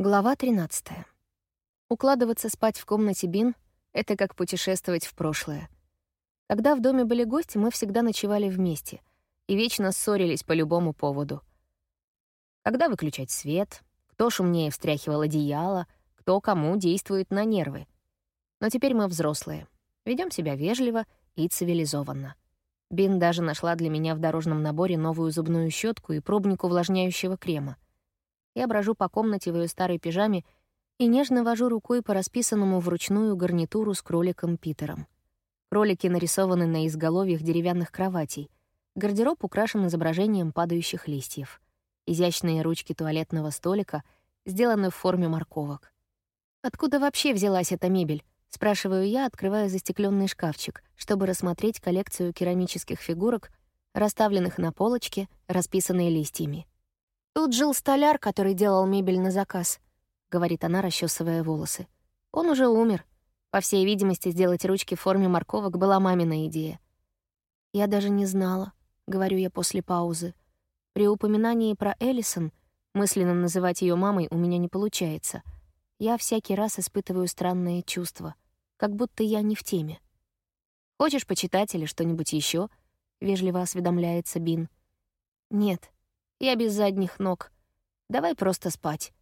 Глава 13. Укладываться спать в комнате Бин — это как путешествовать в прошлое. Когда в доме были гости, мы всегда ночевали вместе и вечно ссорились по любому поводу. Когда выключать свет, кто шумнее встряхивал одеяло, кто кому действует на нервы. Но теперь мы взрослые, ведем себя вежливо и цивилизованно. Бин даже нашла для меня в дорожном наборе новую зубную щетку и пробник увлажняющего крема — я брожу по комнате в ее старой пижаме и нежно вожу рукой по расписанному вручную гарнитуру с кроликом Питером. Кролики нарисованы на изголовьях деревянных кроватей. Гардероб украшен изображением падающих листьев. Изящные ручки туалетного столика сделаны в форме морковок. «Откуда вообще взялась эта мебель?» — спрашиваю я, открывая застекленный шкафчик, чтобы рассмотреть коллекцию керамических фигурок, расставленных на полочке, расписанные листьями. «Тут жил столяр, который делал мебель на заказ», — говорит она, расчесывая волосы. «Он уже умер. По всей видимости, сделать ручки в форме морковок была мамина идея». «Я даже не знала», — говорю я после паузы. При упоминании про Эллисон, мысленно называть ее мамой у меня не получается. Я всякий раз испытываю странные чувства, как будто я не в теме. «Хочешь почитать или что-нибудь еще? вежливо осведомляется Бин. «Нет», я без задних ног. Давай просто спать.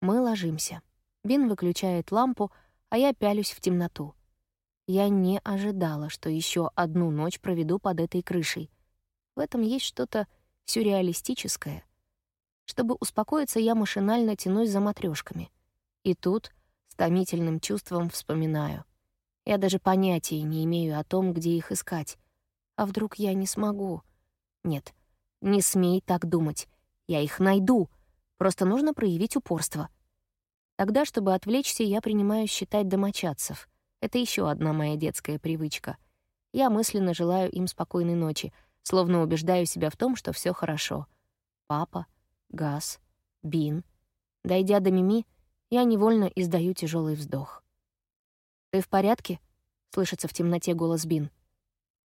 Мы ложимся. Бин выключает лампу, а я пялюсь в темноту. Я не ожидала, что еще одну ночь проведу под этой крышей. В этом есть что-то сюрреалистическое. Чтобы успокоиться, я машинально тянусь за матрешками. И тут с томительным чувством вспоминаю. Я даже понятия не имею о том, где их искать. А вдруг я не смогу? Нет, не смей так думать. Я их найду. Просто нужно проявить упорство. Тогда, чтобы отвлечься, я принимаю считать домочадцев. Это еще одна моя детская привычка. Я мысленно желаю им спокойной ночи, словно убеждаю себя в том, что все хорошо. Папа, Газ, Бин. Дойдя до Мими, я невольно издаю тяжелый вздох. «Ты в порядке?» — слышится в темноте голос Бин.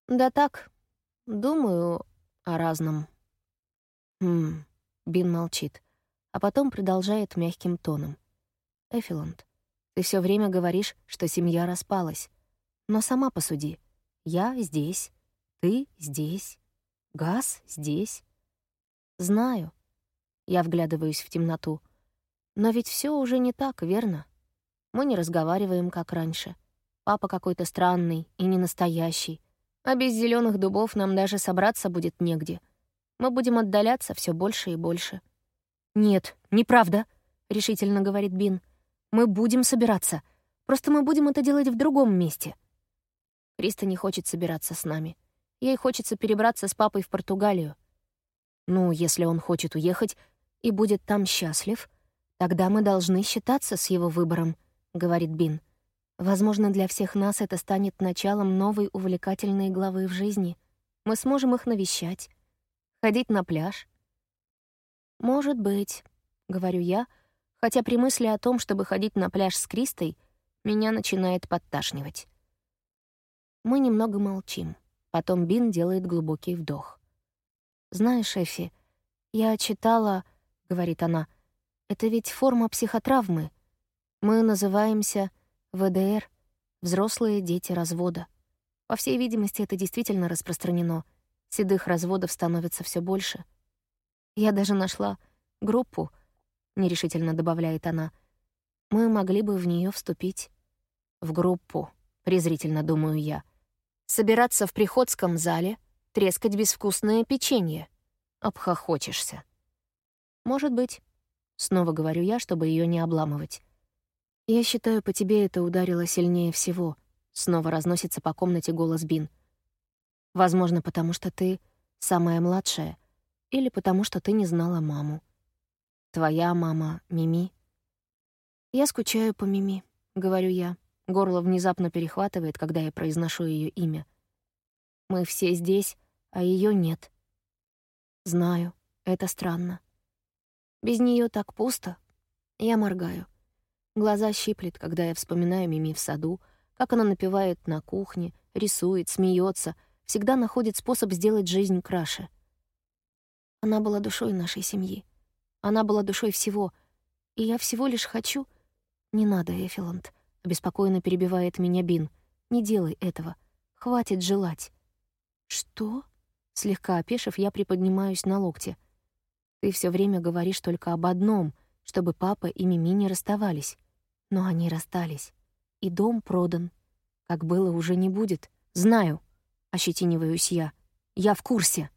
«Да так. Думаю о разном». «Хм...» — Бин молчит, а потом продолжает мягким тоном. «Эфиланд, ты все время говоришь, что семья распалась. Но сама посуди. Я здесь, ты здесь, Газ здесь. Знаю». Я вглядываюсь в темноту. «Но ведь все уже не так, верно? Мы не разговариваем, как раньше. Папа какой-то странный и не настоящий. А без зеленых дубов нам даже собраться будет негде мы будем отдаляться все больше и больше. «Нет, неправда», — решительно говорит Бин. «Мы будем собираться. Просто мы будем это делать в другом месте». Криста не хочет собираться с нами. Ей хочется перебраться с папой в Португалию. Ну, если он хочет уехать и будет там счастлив, тогда мы должны считаться с его выбором, — говорит Бин. Возможно, для всех нас это станет началом новой увлекательной главы в жизни. Мы сможем их навещать, Ходить на пляж? Может быть, говорю я, хотя при мысли о том, чтобы ходить на пляж с Кристой, меня начинает подташнивать. Мы немного молчим. Потом Бин делает глубокий вдох. «Знаешь, Эфи, я читала, — говорит она, — это ведь форма психотравмы. Мы называемся ВДР — взрослые дети развода. По всей видимости, это действительно распространено — Седых разводов становится все больше. Я даже нашла группу, нерешительно добавляет она. Мы могли бы в нее вступить. В группу, презрительно думаю я. Собираться в приходском зале, трескать безвкусное печенье. Обхохочешься. Может быть. Снова говорю я, чтобы ее не обламывать. Я считаю, по тебе это ударило сильнее всего. Снова разносится по комнате голос Бин. Возможно, потому что ты самая младшая, или потому что ты не знала маму. Твоя мама — Мими. Я скучаю по Мими, — говорю я. Горло внезапно перехватывает, когда я произношу ее имя. Мы все здесь, а ее нет. Знаю, это странно. Без нее так пусто. Я моргаю. Глаза щиплет, когда я вспоминаю Мими в саду, как она напевает на кухне, рисует, смеется — всегда находит способ сделать жизнь краше. Она была душой нашей семьи. Она была душой всего. И я всего лишь хочу... Не надо, Эфиланд, — обеспокоенно перебивает меня Бин. Не делай этого. Хватит желать. Что? Слегка опешив, я приподнимаюсь на локте. Ты все время говоришь только об одном, чтобы папа и Мими не расставались. Но они расстались. И дом продан. Как было, уже не будет. Знаю. Ощетиниваюсь я. Я в курсе.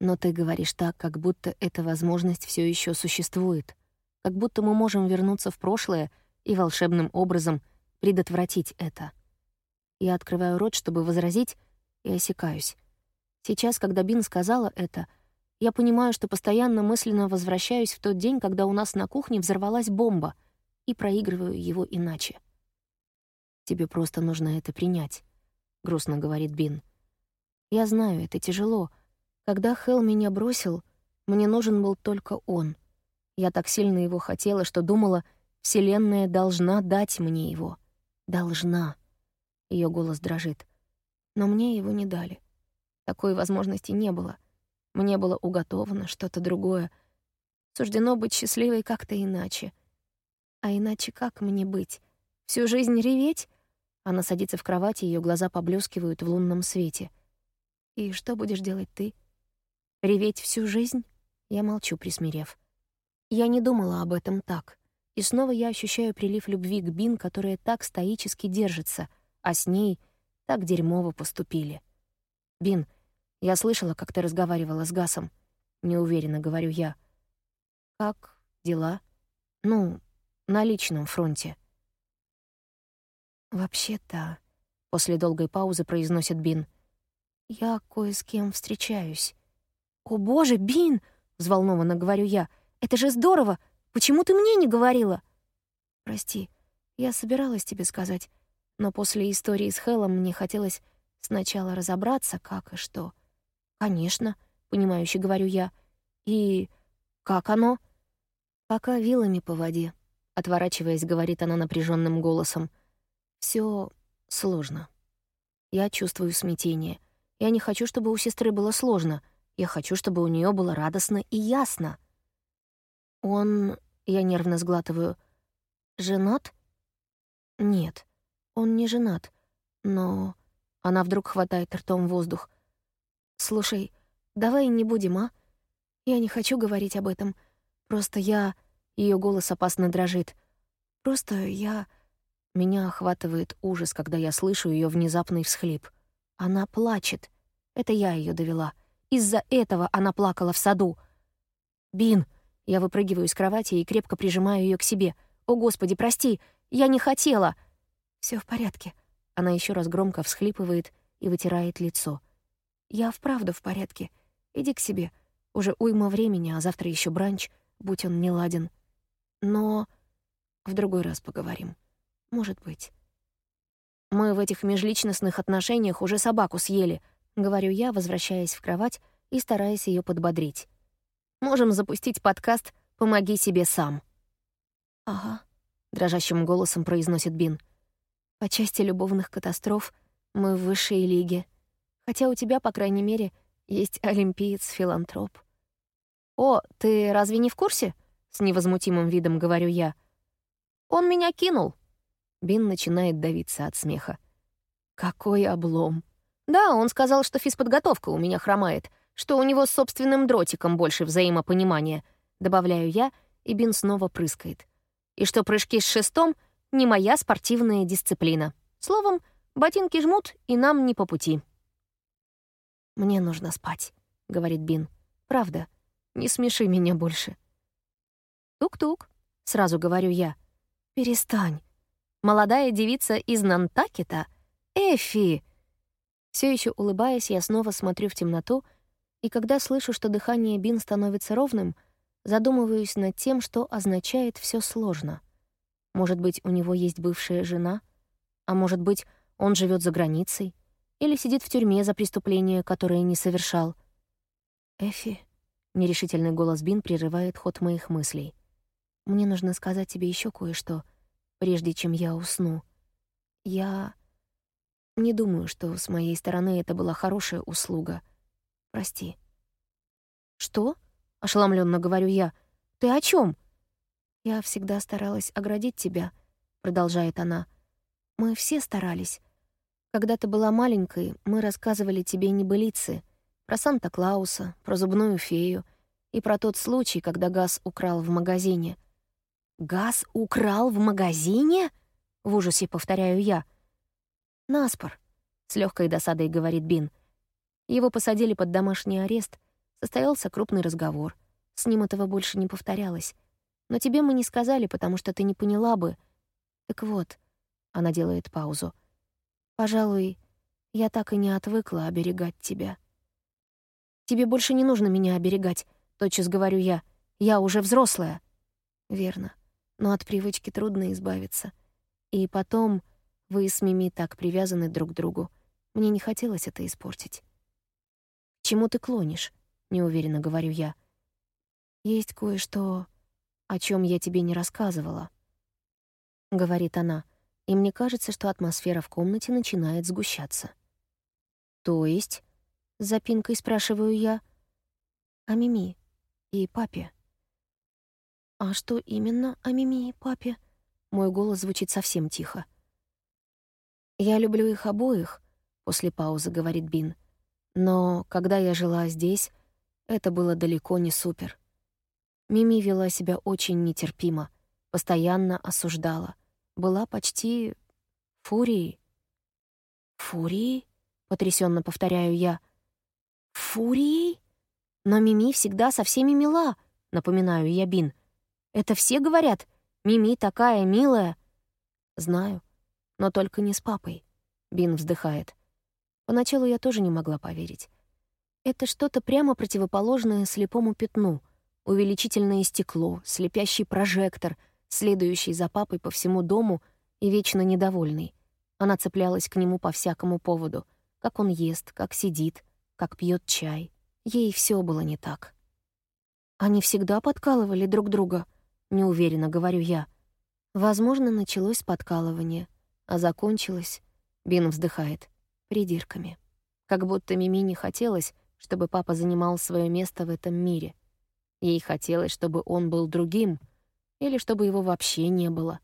Но ты говоришь так, как будто эта возможность все еще существует. Как будто мы можем вернуться в прошлое и волшебным образом предотвратить это. Я открываю рот, чтобы возразить, и осекаюсь. Сейчас, когда Бин сказала это, я понимаю, что постоянно мысленно возвращаюсь в тот день, когда у нас на кухне взорвалась бомба, и проигрываю его иначе. «Тебе просто нужно это принять», — грустно говорит Бин. «Я знаю, это тяжело. Когда Хелл меня бросил, мне нужен был только он. Я так сильно его хотела, что думала, Вселенная должна дать мне его. Должна». Ее голос дрожит. Но мне его не дали. Такой возможности не было. Мне было уготовано что-то другое. Суждено быть счастливой как-то иначе. А иначе как мне быть? Всю жизнь реветь? Она садится в кровати, ее глаза поблескивают в лунном свете. «И что будешь делать ты? Реветь всю жизнь?» Я молчу, присмирев. Я не думала об этом так. И снова я ощущаю прилив любви к Бин, которая так стоически держится, а с ней так дерьмово поступили. «Бин, я слышала, как ты разговаривала с Гасом», — неуверенно говорю я. «Как дела?» «Ну, на личном фронте». «Вообще-то...» — после долгой паузы произносит Бин. «Я кое с кем встречаюсь». «О, боже, Бин!» — взволнованно говорю я. «Это же здорово! Почему ты мне не говорила?» «Прости, я собиралась тебе сказать, но после истории с Хеллом мне хотелось сначала разобраться, как и что». «Конечно», — понимающе говорю я. «И как оно?» «Пока вилами по воде», — отворачиваясь, говорит она напряженным голосом. Все сложно. Я чувствую смятение. Я не хочу, чтобы у сестры было сложно. Я хочу, чтобы у нее было радостно и ясно. Он... Я нервно сглатываю. Женат? Нет, он не женат. Но... Она вдруг хватает ртом воздух. «Слушай, давай не будем, а? Я не хочу говорить об этом. Просто я...» Ее голос опасно дрожит. «Просто я...» Меня охватывает ужас, когда я слышу ее внезапный всхлип. Она плачет. Это я ее довела. Из-за этого она плакала в саду. «Бин!» Я выпрыгиваю из кровати и крепко прижимаю ее к себе. «О, Господи, прости! Я не хотела!» Все в порядке». Она еще раз громко всхлипывает и вытирает лицо. «Я вправду в порядке. Иди к себе. Уже уйма времени, а завтра еще бранч, будь он не ладен. Но в другой раз поговорим». Может быть. Мы в этих межличностных отношениях уже собаку съели, говорю я, возвращаясь в кровать и стараясь ее подбодрить. Можем запустить подкаст «Помоги себе сам». «Ага», — дрожащим голосом произносит Бин. «По части любовных катастроф мы в высшей лиге. Хотя у тебя, по крайней мере, есть олимпиец-филантроп». «О, ты разве не в курсе?» — с невозмутимым видом говорю я. «Он меня кинул», Бин начинает давиться от смеха. «Какой облом!» «Да, он сказал, что физподготовка у меня хромает, что у него с собственным дротиком больше взаимопонимания», добавляю я, и Бин снова прыскает. «И что прыжки с шестом — не моя спортивная дисциплина. Словом, ботинки жмут, и нам не по пути». «Мне нужно спать», — говорит Бин. «Правда, не смеши меня больше». «Тук-тук», — сразу говорю я. «Перестань», молодая девица из Нантакета, Эфи. Все еще улыбаясь, я снова смотрю в темноту, и когда слышу, что дыхание Бин становится ровным, задумываюсь над тем, что означает все сложно. Может быть, у него есть бывшая жена, а может быть, он живет за границей или сидит в тюрьме за преступление, которое не совершал. Эфи, нерешительный голос Бин прерывает ход моих мыслей. Мне нужно сказать тебе еще кое-что — прежде чем я усну. Я не думаю, что с моей стороны это была хорошая услуга. Прости. Что? ошеломленно говорю я. Ты о чем? «Я всегда старалась оградить тебя», — продолжает она. «Мы все старались. Когда ты была маленькой, мы рассказывали тебе небылицы про Санта-Клауса, про зубную фею и про тот случай, когда Газ украл в магазине». «Газ украл в магазине?» — в ужасе повторяю я. «Наспор», — с легкой досадой говорит Бин. Его посадили под домашний арест, состоялся крупный разговор. С ним этого больше не повторялось. Но тебе мы не сказали, потому что ты не поняла бы. Так вот, она делает паузу. Пожалуй, я так и не отвыкла оберегать тебя. Тебе больше не нужно меня оберегать, тотчас говорю я. Я уже взрослая. Верно. Но от привычки трудно избавиться. И потом вы с Мими так привязаны друг к другу. Мне не хотелось это испортить. «Чему ты клонишь?» — неуверенно говорю я. «Есть кое-что, о чем я тебе не рассказывала», — говорит она, и мне кажется, что атмосфера в комнате начинает сгущаться. «То есть?» — с запинкой спрашиваю я. «О Мими и папе». «А что именно о Мими и папе?» Мой голос звучит совсем тихо. «Я люблю их обоих», — после паузы говорит Бин. «Но когда я жила здесь, это было далеко не супер. Мими вела себя очень нетерпимо, постоянно осуждала. Была почти фурией. «Фурией?» — потрясенно повторяю я. «Фурией? Но Мими всегда со всеми мила», — напоминаю я Бин. «Это все говорят? Мими такая милая». «Знаю, но только не с папой», — Бин вздыхает. Поначалу я тоже не могла поверить. Это что-то прямо противоположное слепому пятну, увеличительное стекло, слепящий прожектор, следующий за папой по всему дому и вечно недовольный. Она цеплялась к нему по всякому поводу, как он ест, как сидит, как пьет чай. Ей все было не так. Они всегда подкалывали друг друга, неуверенно говорю я. Возможно, началось подкалывание, а закончилось, Бин вздыхает, придирками. Как будто Мими не хотелось, чтобы папа занимал свое место в этом мире. Ей хотелось, чтобы он был другим, или чтобы его вообще не было.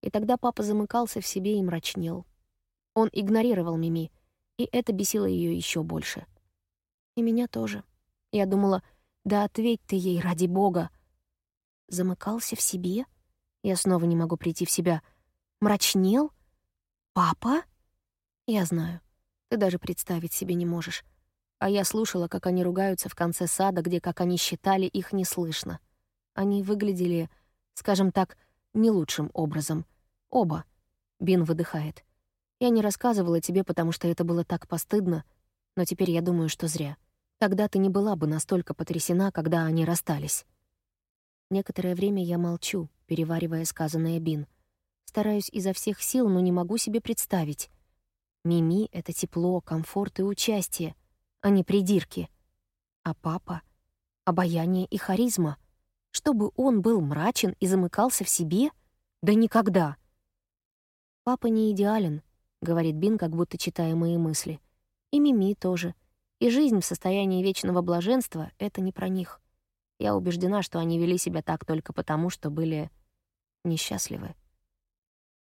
И тогда папа замыкался в себе и мрачнел. Он игнорировал Мими, и это бесило ее еще больше. И меня тоже. Я думала, да ответь ты ей, ради бога. Замыкался в себе? Я снова не могу прийти в себя. Мрачнел? Папа? Я знаю. Ты даже представить себе не можешь. А я слушала, как они ругаются в конце сада, где, как они считали, их не слышно. Они выглядели, скажем так, не лучшим образом. Оба. Бин выдыхает. Я не рассказывала тебе, потому что это было так постыдно, но теперь я думаю, что зря. Тогда ты не была бы настолько потрясена, когда они расстались. Некоторое время я молчу, переваривая сказанное Бин. Стараюсь изо всех сил, но не могу себе представить. Мими — это тепло, комфорт и участие а не придирки. А папа — обаяние и харизма. Чтобы он был мрачен и замыкался в себе? Да никогда. «Папа не идеален», — говорит Бин, как будто читая мои мысли. «И Мими тоже. И жизнь в состоянии вечного блаженства — это не про них. Я убеждена, что они вели себя так только потому, что были несчастливы.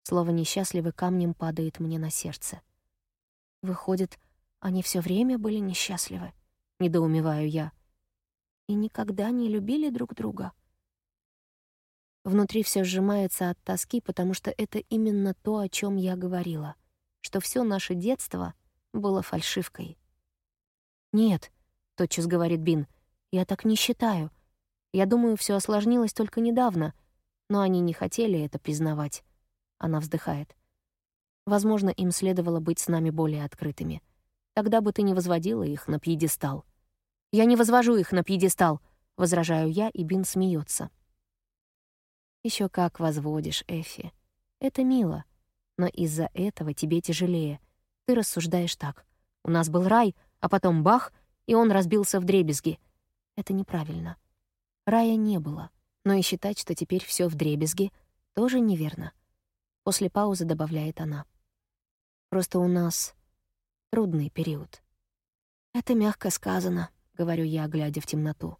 Слово «несчастливы» камнем падает мне на сердце. Выходит, они все время были несчастливы, недоумеваю я. И никогда не любили друг друга. Внутри все сжимается от тоски, потому что это именно то, о чем я говорила, что все наше детство было фальшивкой. «Нет», — тотчас говорит Бин, — «я так не считаю. Я думаю, все осложнилось только недавно, но они не хотели это признавать». Она вздыхает. «Возможно, им следовало быть с нами более открытыми». Тогда бы ты не возводила их на пьедестал. Я не возвожу их на пьедестал, возражаю я, и Бин смеется. Еще как возводишь, Эфи. Это мило, но из-за этого тебе тяжелее. Ты рассуждаешь так. У нас был рай, а потом бах, и он разбился в дребезги. Это неправильно. Рая не было, но и считать, что теперь все в дребезги, тоже неверно. После паузы добавляет она. Просто у нас трудный период. «Это мягко сказано», — говорю я, глядя в темноту.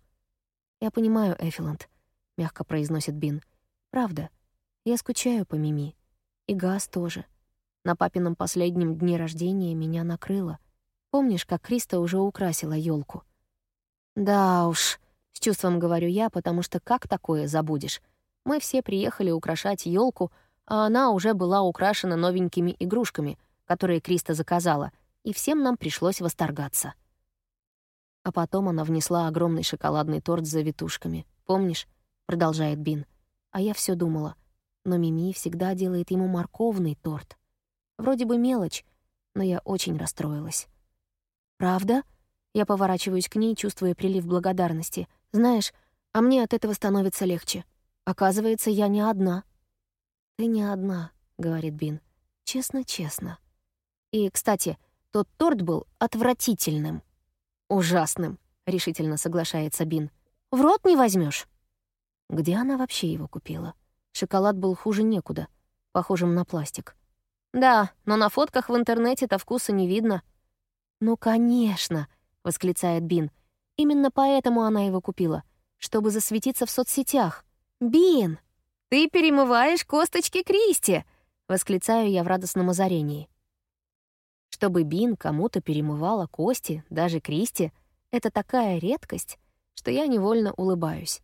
«Я понимаю, Эфиланд», — мягко произносит Бин. Правда, я скучаю по Мими. И Газ тоже. На папином последнем дне рождения меня накрыло. Помнишь, как Криста уже украсила елку? Да уж, с чувством говорю я, потому что как такое забудешь? Мы все приехали украшать елку, а она уже была украшена новенькими игрушками, которые Криста заказала, и всем нам пришлось восторгаться. А потом она внесла огромный шоколадный торт с завитушками. Помнишь? Продолжает Бин. А я все думала. Но Мими всегда делает ему морковный торт. Вроде бы мелочь, но я очень расстроилась. «Правда?» Я поворачиваюсь к ней, чувствуя прилив благодарности. «Знаешь, а мне от этого становится легче. Оказывается, я не одна». «Ты не одна», — говорит Бин. «Честно-честно». И, кстати, тот торт был отвратительным. «Ужасным», — решительно соглашается Бин. «В рот не возьмешь. Где она вообще его купила? Шоколад был хуже некуда, похожим на пластик. «Да, но на фотках в интернете-то вкуса не видно». «Ну, конечно», — восклицает Бин. «Именно поэтому она его купила, чтобы засветиться в соцсетях. Бин, ты перемываешь косточки Кристи!» — восклицаю я в радостном озарении. Чтобы Бин кому-то перемывала кости, даже Кристи, это такая редкость, что я невольно улыбаюсь.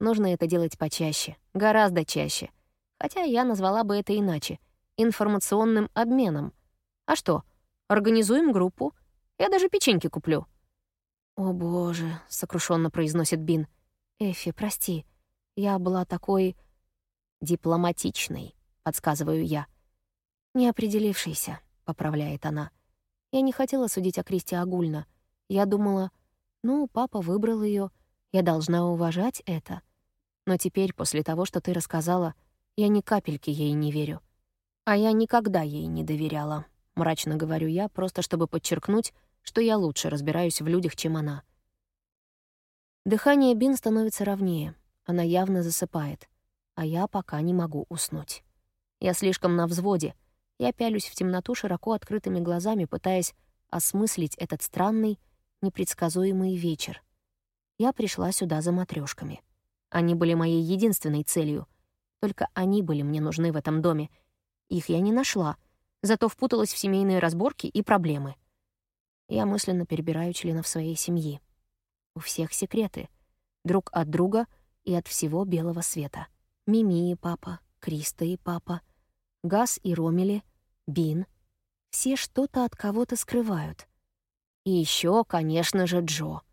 Нужно это делать почаще, гораздо чаще. Хотя я назвала бы это иначе — информационным обменом. А что, организуем группу? Я даже печеньки куплю. «О, боже», — сокрушенно произносит Бин. «Эфи, прости, я была такой...» «Дипломатичной», — подсказываю я. «Неопределившейся», — поправляет она. «Я не хотела судить о Кристи огульно. Я думала, ну, папа выбрал ее, я должна уважать это. Но теперь, после того, что ты рассказала, я ни капельки ей не верю. А я никогда ей не доверяла. Мрачно говорю я, просто чтобы подчеркнуть, что я лучше разбираюсь в людях, чем она. Дыхание Бин становится ровнее. Она явно засыпает. А я пока не могу уснуть. Я слишком на взводе. Я пялюсь в темноту широко открытыми глазами, пытаясь осмыслить этот странный, непредсказуемый вечер. Я пришла сюда за матрешками. Они были моей единственной целью. Только они были мне нужны в этом доме. Их я не нашла, зато впуталась в семейные разборки и проблемы. Я мысленно перебираю членов своей семьи. У всех секреты. Друг от друга и от всего белого света. Мими и папа, Криста и папа, Газ и Ромели, Бин. Все что-то от кого-то скрывают. И еще, конечно же, Джо —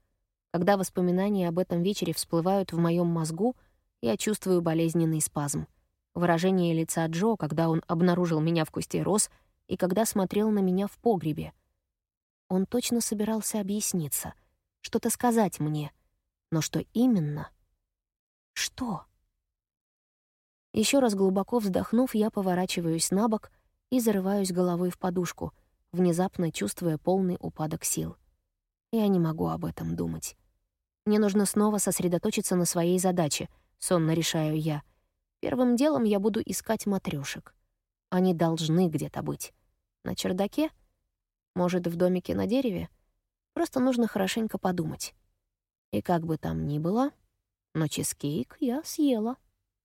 когда воспоминания об этом вечере всплывают в моем мозгу, я чувствую болезненный спазм. Выражение лица Джо, когда он обнаружил меня в кусте роз и когда смотрел на меня в погребе. Он точно собирался объясниться, что-то сказать мне. Но что именно? Что? Еще раз глубоко вздохнув, я поворачиваюсь на бок и зарываюсь головой в подушку, внезапно чувствуя полный упадок сил. Я не могу об этом думать. Мне нужно снова сосредоточиться на своей задаче, сонно решаю я. Первым делом я буду искать матрёшек. Они должны где-то быть. На чердаке? Может, в домике на дереве? Просто нужно хорошенько подумать. И как бы там ни было, но чизкейк я съела.